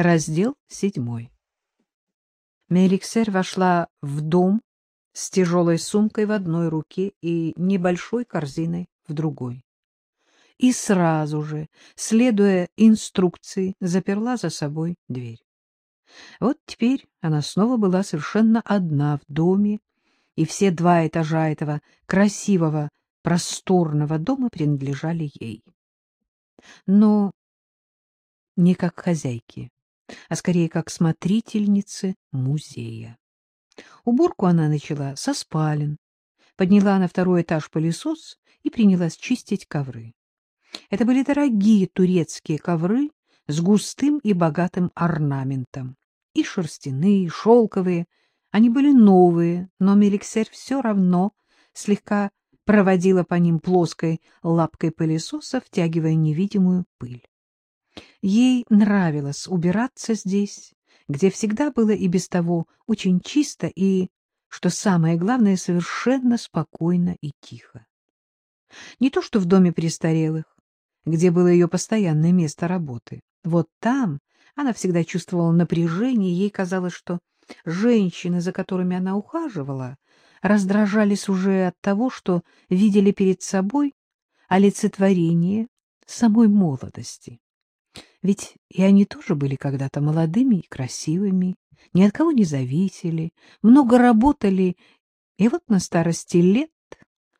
Раздел седьмой. Меликсер вошла в дом с тяжелой сумкой в одной руке и небольшой корзиной в другой. И сразу же, следуя инструкции, заперла за собой дверь. Вот теперь она снова была совершенно одна в доме, и все два этажа этого красивого, просторного дома принадлежали ей. Но не как хозяйки, а скорее как смотрительницы музея. Уборку она начала со спален, подняла на второй этаж пылесос и принялась чистить ковры. Это были дорогие турецкие ковры с густым и богатым орнаментом. И шерстяные, и шелковые. Они были новые, но Меликсер все равно слегка проводила по ним плоской лапкой пылесоса, втягивая невидимую пыль. Ей нравилось убираться здесь, где всегда было и без того очень чисто и, что самое главное, совершенно спокойно и тихо. Не то что в доме престарелых, где было ее постоянное место работы. Вот там она всегда чувствовала напряжение, ей казалось, что женщины, за которыми она ухаживала, раздражались уже от того, что видели перед собой олицетворение самой молодости. Ведь и они тоже были когда-то молодыми и красивыми, ни от кого не зависели, много работали, и вот на старости лет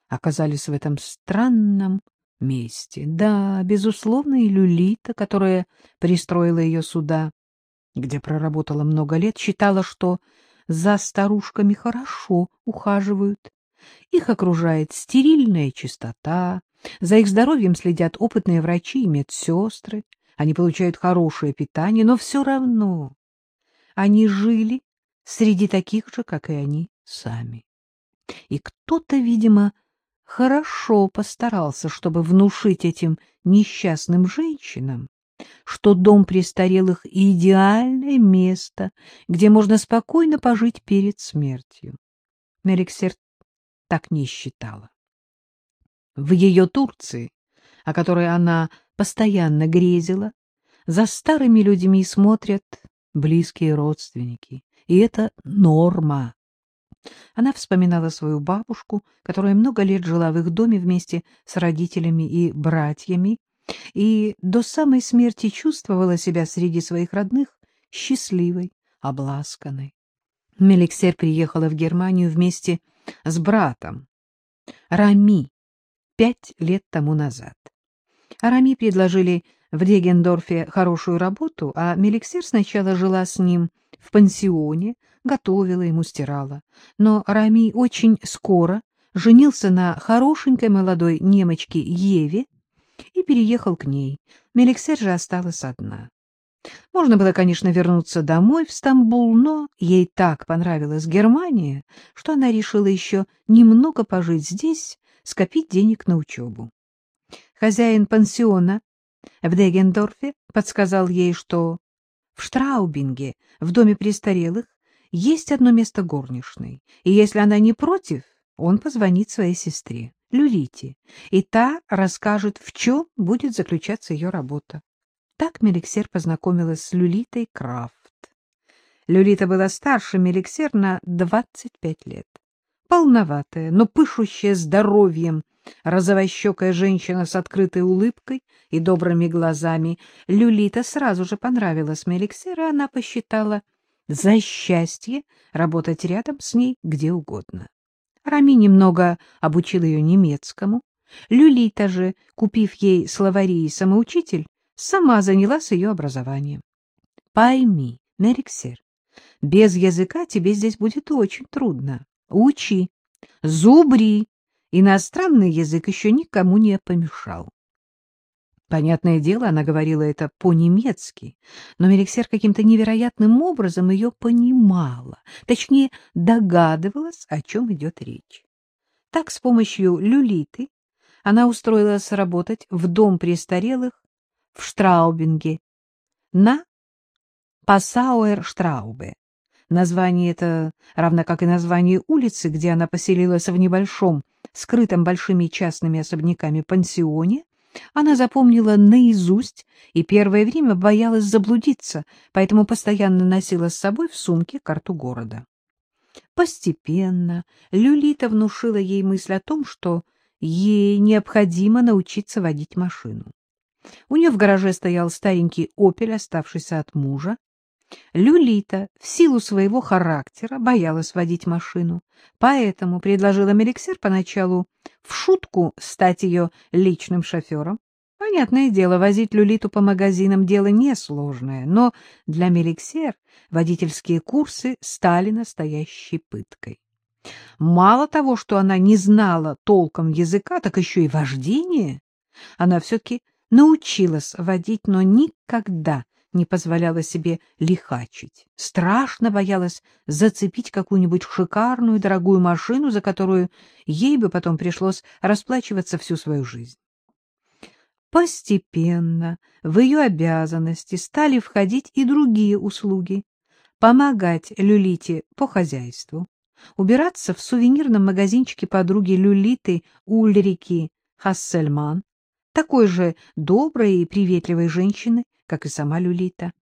оказались в этом странном месте. Да, безусловно, и Люлита, которая пристроила ее сюда, где проработала много лет, считала, что за старушками хорошо ухаживают. Их окружает стерильная чистота, за их здоровьем следят опытные врачи и медсестры, они получают хорошее питание, но все равно они жили среди таких же, как и они сами. И кто-то, видимо, хорошо постарался, чтобы внушить этим несчастным женщинам, что дом престарелых — идеальное место, где можно спокойно пожить перед смертью. Мериксер так не считала. В ее Турции, о которой она постоянно грезила, за старыми людьми смотрят близкие родственники, и это норма. Она вспоминала свою бабушку, которая много лет жила в их доме вместе с родителями и братьями, и до самой смерти чувствовала себя среди своих родных счастливой, обласканной. Меликсер приехала в Германию вместе с братом, Рами, пять лет тому назад. Арами предложили в Дегендорфе хорошую работу, а Меликсер сначала жила с ним в пансионе, готовила ему, стирала. Но Рами очень скоро женился на хорошенькой молодой немочке Еве и переехал к ней. Меликсер же осталась одна. Можно было, конечно, вернуться домой в Стамбул, но ей так понравилась Германия, что она решила еще немного пожить здесь, скопить денег на учебу. Хозяин пансиона в Дегендорфе подсказал ей, что в Штраубинге, в доме престарелых, есть одно место горничной, и если она не против, он позвонит своей сестре, Люлите, и та расскажет, в чем будет заключаться ее работа. Так Меликсер познакомилась с Люлитой Крафт. Люлита была старше Меликсер на 25 лет. Полноватая, но пышущая здоровьем, розовощекая женщина с открытой улыбкой и добрыми глазами. Люлита сразу же понравилась Меликсер, и она посчитала за счастье работать рядом с ней где угодно. Рами немного обучил ее немецкому. Люлита же, купив ей словари и самоучитель, сама занялась ее образованием. Пойми, Мериксер, без языка тебе здесь будет очень трудно. Учи, зубри, иностранный язык еще никому не помешал. Понятное дело, она говорила это по-немецки, но Меликсер каким-то невероятным образом ее понимала, точнее, догадывалась, о чем идет речь. Так, с помощью люлиты она устроилась работать в дом престарелых в Штраубинге на Пассауэр-Штраубе. Название это, равно как и название улицы, где она поселилась в небольшом, скрытом большими частными особняками пансионе, Она запомнила наизусть и первое время боялась заблудиться, поэтому постоянно носила с собой в сумке карту города. Постепенно Люлита внушила ей мысль о том, что ей необходимо научиться водить машину. У нее в гараже стоял старенький «Опель», оставшийся от мужа. Люлита в силу своего характера боялась водить машину, поэтому предложила Меликсер поначалу в шутку стать ее личным шофером. Понятное дело, возить Люлиту по магазинам — дело несложное, но для Меликсер водительские курсы стали настоящей пыткой. Мало того, что она не знала толком языка, так еще и вождение. Она все-таки научилась водить, но никогда не позволяла себе лихачить. Страшно боялась зацепить какую-нибудь шикарную дорогую машину, за которую ей бы потом пришлось расплачиваться всю свою жизнь. Постепенно в ее обязанности стали входить и другие услуги. Помогать Люлите по хозяйству, убираться в сувенирном магазинчике подруги Люлиты Ульрики Хассельман, такой же доброй и приветливой женщины, как и сама Люлита.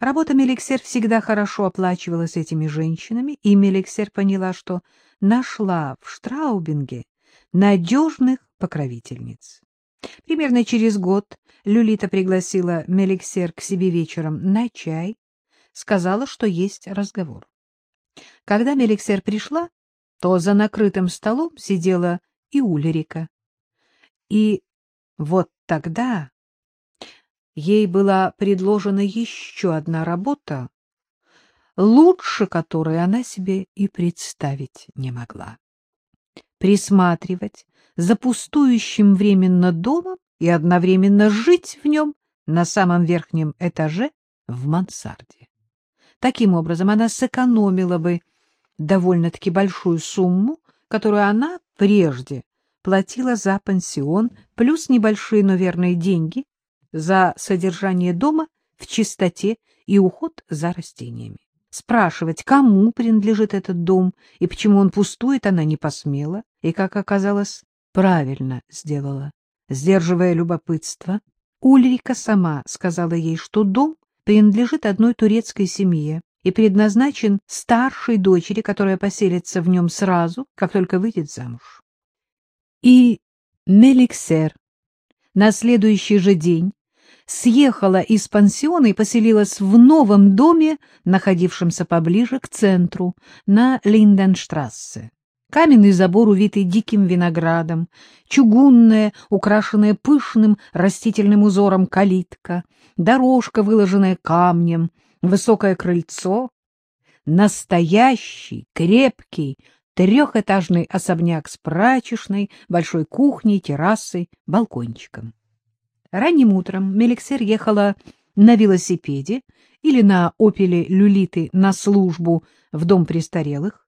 Работа Меликсер всегда хорошо оплачивалась этими женщинами, и Меликсер поняла, что нашла в Штраубинге надежных покровительниц. Примерно через год Люлита пригласила Меликсер к себе вечером на чай, сказала, что есть разговор. Когда Меликсер пришла, то за накрытым столом сидела и Ульрика. И вот тогда ей была предложена еще одна работа, лучше которой она себе и представить не могла. Присматривать за пустующим временно домом и одновременно жить в нем на самом верхнем этаже в мансарде. Таким образом, она сэкономила бы довольно-таки большую сумму, которую она прежде платила за пансион, плюс небольшие, но верные деньги за содержание дома в чистоте и уход за растениями. Спрашивать, кому принадлежит этот дом и почему он пустует, она не посмела, и, как оказалось, правильно сделала. Сдерживая любопытство, Ульрика сама сказала ей, что дом принадлежит одной турецкой семье и предназначен старшей дочери, которая поселится в нем сразу, как только выйдет замуж и Меликсер на следующий же день съехала из пансиона и поселилась в новом доме, находившемся поближе к центру, на Линденштрассе. Каменный забор, увитый диким виноградом, чугунная, украшенная пышным растительным узором калитка, дорожка, выложенная камнем, высокое крыльцо. Настоящий, крепкий, трехэтажный особняк с прачечной, большой кухней, террасой, балкончиком. Ранним утром Меликсер ехала на велосипеде или на «Опеле Люлиты» на службу в дом престарелых.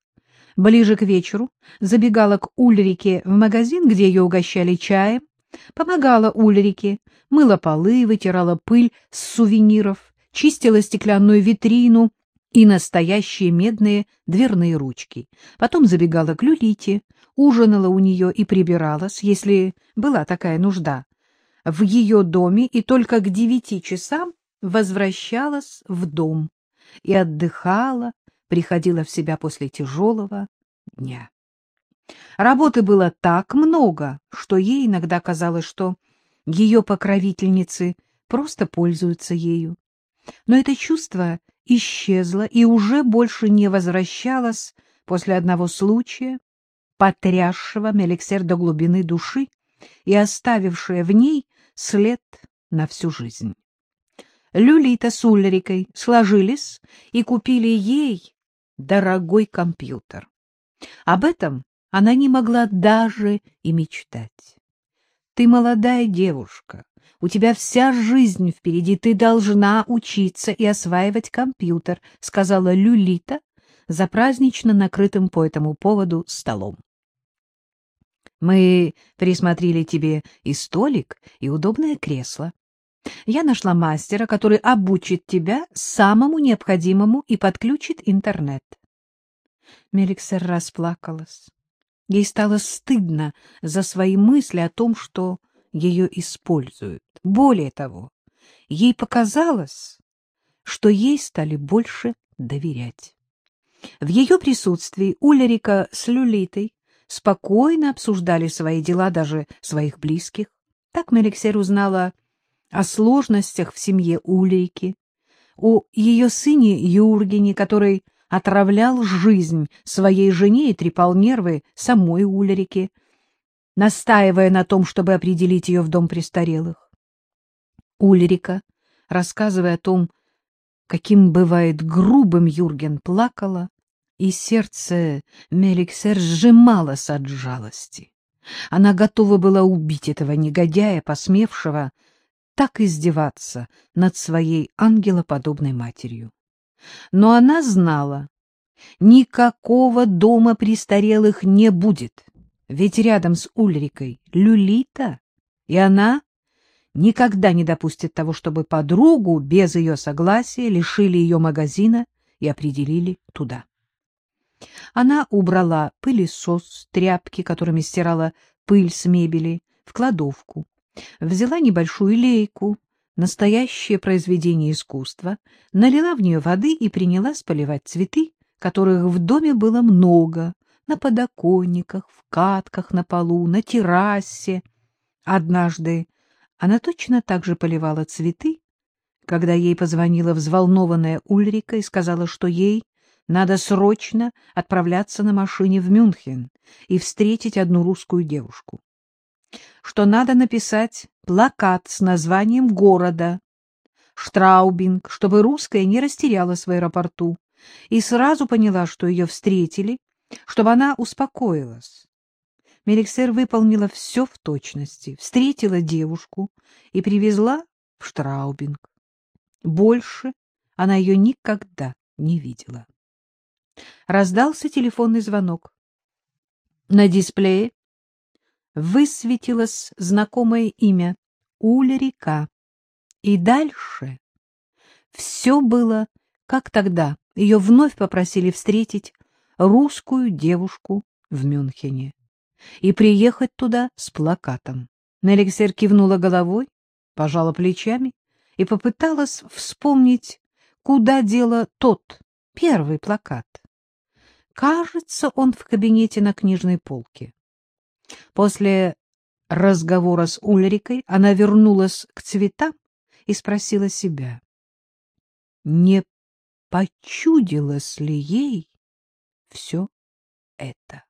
Ближе к вечеру забегала к Ульрике в магазин, где ее угощали чаем, помогала Ульрике, мыла полы, вытирала пыль с сувениров, чистила стеклянную витрину и настоящие медные дверные ручки. Потом забегала к Люлите, ужинала у нее и прибиралась, если была такая нужда, в ее доме и только к девяти часам возвращалась в дом и отдыхала, приходила в себя после тяжелого дня. Работы было так много, что ей иногда казалось, что ее покровительницы просто пользуются ею. Но это чувство исчезла и уже больше не возвращалась после одного случая, потрясшего Меликсер до глубины души и оставившая в ней след на всю жизнь. Люлита с Ульрикой сложились и купили ей дорогой компьютер. Об этом она не могла даже и мечтать. Ты молодая девушка, у тебя вся жизнь впереди, ты должна учиться и осваивать компьютер, — сказала Люлита за празднично накрытым по этому поводу столом. Мы присмотрели тебе и столик, и удобное кресло. Я нашла мастера, который обучит тебя самому необходимому и подключит интернет. Меликсер расплакалась. Ей стало стыдно за свои мысли о том, что ее используют. Более того, ей показалось, что ей стали больше доверять. В ее присутствии Ульрика с Люлитой спокойно обсуждали свои дела, даже своих близких. Так Меликсер узнала о сложностях в семье Ульрики, о ее сыне Юргене, который отравлял жизнь своей жене и трепал нервы самой Ульрике, настаивая на том, чтобы определить ее в дом престарелых. Ульрика, рассказывая о том, каким бывает грубым Юрген, плакала, и сердце Меликсер сжималось от жалости. Она готова была убить этого негодяя, посмевшего так издеваться над своей ангелоподобной матерью. Но она знала, никакого дома престарелых не будет, ведь рядом с Ульрикой Люлита, и она никогда не допустит того, чтобы подругу без ее согласия лишили ее магазина и определили туда. Она убрала пылесос, тряпки, которыми стирала пыль с мебели, в кладовку, взяла небольшую лейку, настоящее произведение искусства, налила в нее воды и принялась поливать цветы, которых в доме было много, на подоконниках, в катках на полу, на террасе. Однажды она точно так же поливала цветы, когда ей позвонила взволнованная Ульрика и сказала, что ей надо срочно отправляться на машине в Мюнхен и встретить одну русскую девушку. Что надо написать плакат с названием города Штраубинг, чтобы русская не растерялась в аэропорту и сразу поняла, что ее встретили, чтобы она успокоилась. Меликсер выполнила все в точности, встретила девушку и привезла в Штраубинг. Больше она ее никогда не видела. Раздался телефонный звонок. На дисплее высветилось знакомое имя — Ульрика. И дальше все было, как тогда. Ее вновь попросили встретить русскую девушку в Мюнхене и приехать туда с плакатом. Неликсер кивнула головой, пожала плечами и попыталась вспомнить, куда дела тот первый плакат. Кажется, он в кабинете на книжной полке. После разговора с Ульрикой она вернулась к цветам и спросила себя, не почудилось ли ей все это.